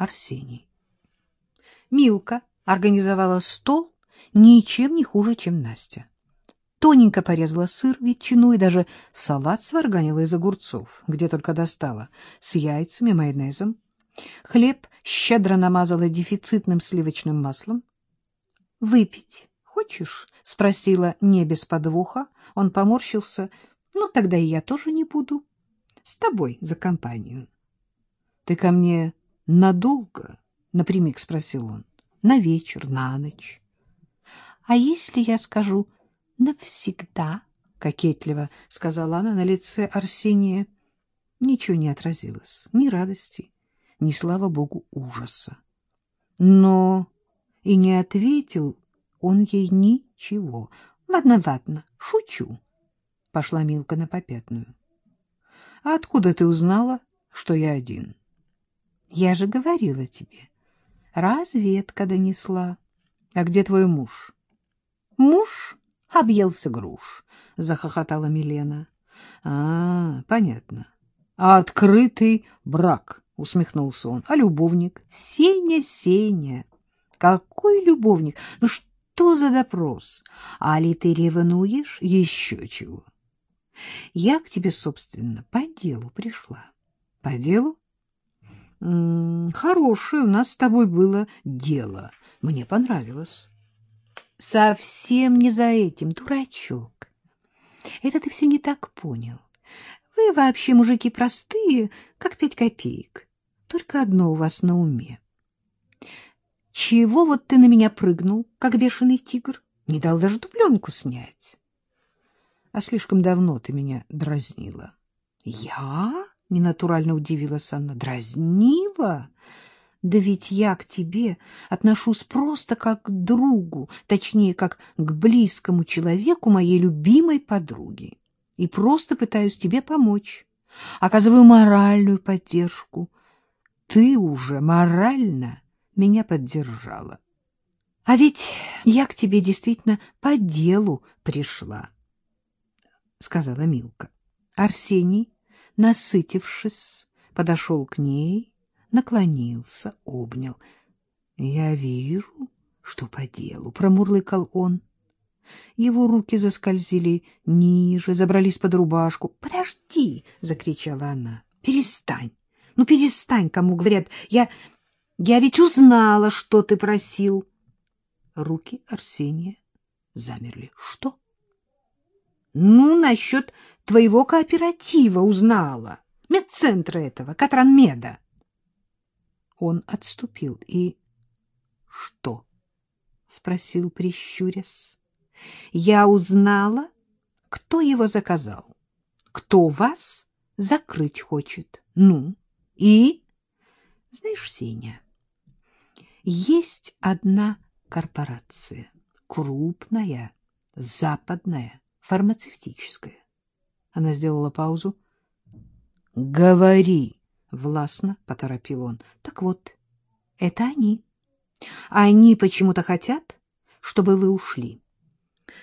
Арсений. Милка организовала стол ничем не хуже, чем Настя. Тоненько порезала сыр, ветчину и даже салат сварганила из огурцов, где только достала, с яйцами, майонезом. Хлеб щедро намазала дефицитным сливочным маслом. — Выпить хочешь? — спросила не без подвоха. Он поморщился. — Ну, тогда и я тоже не буду. С тобой за компанию. — Ты ко мне надолго? — напрямик спросил он. — На вечер, на ночь. — А если я скажу навсегда? — кокетливо сказала она на лице Арсения. Ничего не отразилось, ни радости, ни, слава богу, ужаса. Но и не ответил он ей ничего. — Ладно, ладно, шучу, — пошла Милка на попятную. — А откуда ты узнала, что я один? — Я же говорила тебе. Разведка донесла. — А где твой муж? — Муж объелся груш, — захохотала Милена. — А, понятно. А открытый брак, — усмехнулся он. — А любовник? — Сеня, Сеня. — Какой любовник? Ну что за допрос? Али ты ревнуешь? Еще чего? Я к тебе, собственно, по делу пришла. — По делу? Хорошее у нас с тобой было дело. Мне понравилось. Совсем не за этим, дурачок. Это ты все не так понял. Вы вообще, мужики, простые, как пять копеек. Только одно у вас на уме. Чего вот ты на меня прыгнул, как бешеный тигр? Не дал даже дубленку снять. А слишком давно ты меня дразнила. Я? Ненатурально удивилась она. Дразнила? Да ведь я к тебе отношусь просто как к другу, точнее, как к близкому человеку моей любимой подруги. И просто пытаюсь тебе помочь. Оказываю моральную поддержку. Ты уже морально меня поддержала. А ведь я к тебе действительно по делу пришла, — сказала Милка. Арсений насытившись, подошел к ней, наклонился, обнял. — Я вижу, что по делу, — промурлыкал он. Его руки заскользили ниже, забрались под рубашку. — Подожди! — закричала она. — Перестань! Ну, перестань, кому говорят. Я... я ведь узнала, что ты просил. Руки Арсения замерли. — Что? — ну, насчет твоего кооператива узнала. Медцентра этого, Катранмеда. Он отступил и... — Что? — спросил, прищурясь. — Я узнала, кто его заказал, кто вас закрыть хочет. Ну, и... Знаешь, Сеня, есть одна корпорация, крупная, западная, фармацевтическое. Она сделала паузу. — Говори, — властно поторопил он. — Так вот, это они. Они почему-то хотят, чтобы вы ушли,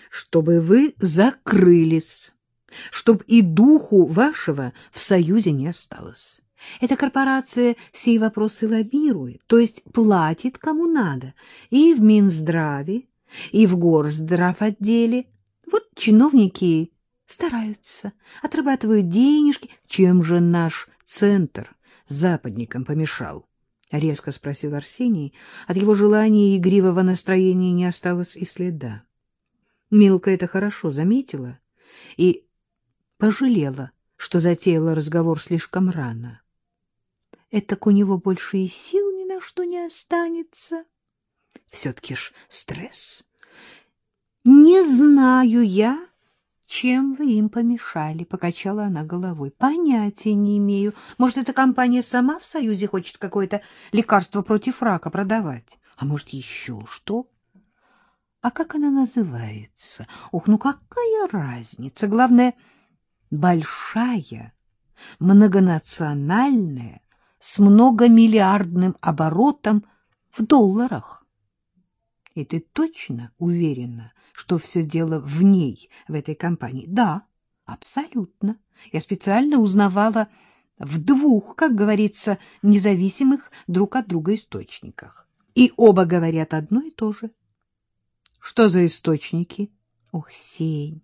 чтобы вы закрылись, чтобы и духу вашего в союзе не осталось. Эта корпорация сей вопросы лоббирует, то есть платит кому надо, и в Минздраве, и в Горздрав-отделе, вот чиновники стараются, отрабатывают денежки. Чем же наш центр западникам помешал? — резко спросил Арсений. От его желания и игривого настроения не осталось и следа. Милка это хорошо заметила и пожалела, что затеяла разговор слишком рано. Этак у него больше и сил ни на что не останется. Все-таки ж стресс. Не знаю я, чем вы им помешали, покачала она головой. Понятия не имею. Может, эта компания сама в Союзе хочет какое-то лекарство против рака продавать? А может, еще что? А как она называется? Ох, ну какая разница? Главное, большая, многонациональная, с многомиллиардным оборотом в долларах. И ты точно уверена, что все дело в ней, в этой компании? Да, абсолютно. Я специально узнавала в двух, как говорится, независимых друг от друга источниках. И оба говорят одно и то же. Что за источники? Ох, Сень,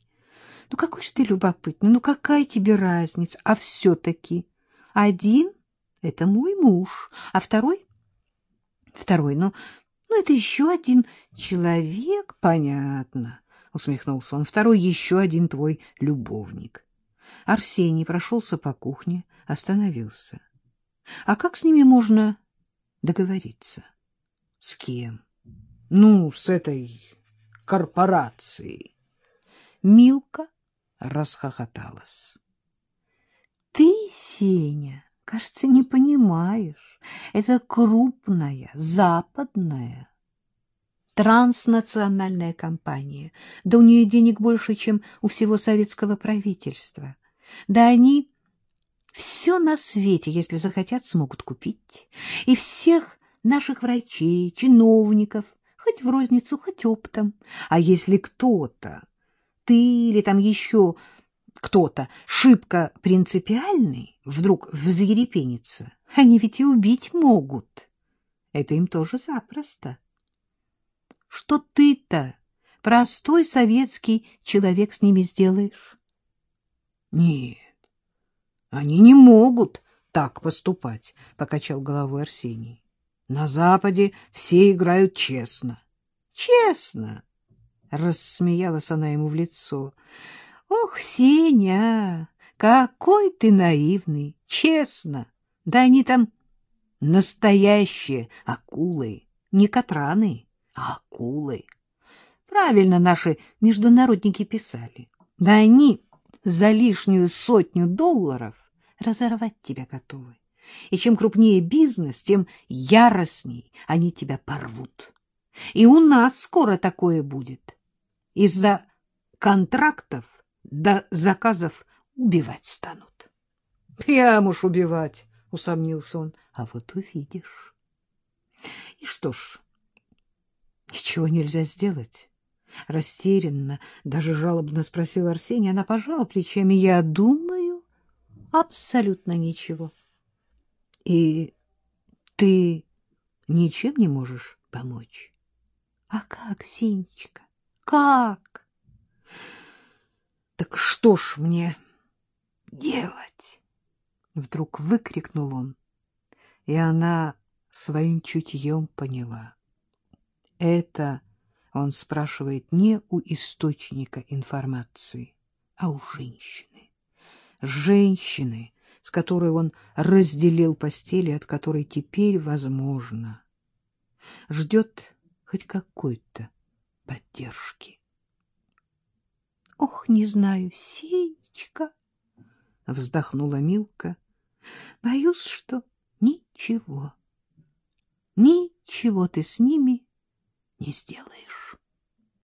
ну какой же ты любопытный, ну какая тебе разница? А все-таки один — это мой муж, а второй — второй, ну, ну это еще один человек, понятно, — усмехнулся он. Второй еще один твой любовник. Арсений прошелся по кухне, остановился. А как с ними можно договориться? С кем? Ну, с этой корпорацией. Милка расхохоталась. Ты, Сеня, кажется, не понимаешь. Это крупная, западная, транснациональная компания. Да у нее денег больше, чем у всего советского правительства. Да они все на свете, если захотят, смогут купить. И всех наших врачей, чиновников, хоть в розницу, хоть оптом. А если кто-то, ты или там еще кто-то, шибко принципиальный, вдруг взъерепенится, они ведь и убить могут. Это им тоже запросто. Что ты-то, простой советский человек, с ними сделаешь? Нет, они не могут так поступать, — покачал головой Арсений. На Западе все играют честно. Честно, — рассмеялась она ему в лицо. Ох, Сеня, какой ты наивный, честно. Да они там настоящие акулы, не катраны, а акулы. Правильно наши международники писали. Да они за лишнюю сотню долларов разорвать тебя готовы. И чем крупнее бизнес, тем яростней они тебя порвут. И у нас скоро такое будет. Из-за контрактов до заказов убивать станут. — Прямо уж убивать, — усомнился он. — А вот увидишь. И что ж, ничего нельзя сделать. Растерянно, даже жалобно спросил Арсений. Она пожала плечами. Я думаю, абсолютно ничего. И ты ничем не можешь помочь? А как, Синечка, как? Так что ж мне делать? Вдруг выкрикнул он, и она своим чутьем поняла. Это он спрашивает не у источника информации, а у женщины. Женщины, с которой он разделил постели, от которой теперь, возможно, ждет хоть какой-то поддержки. — Ох, не знаю, Сенечка, — вздохнула Милка, — боюсь, что ничего, ничего ты с ними не сделаешь.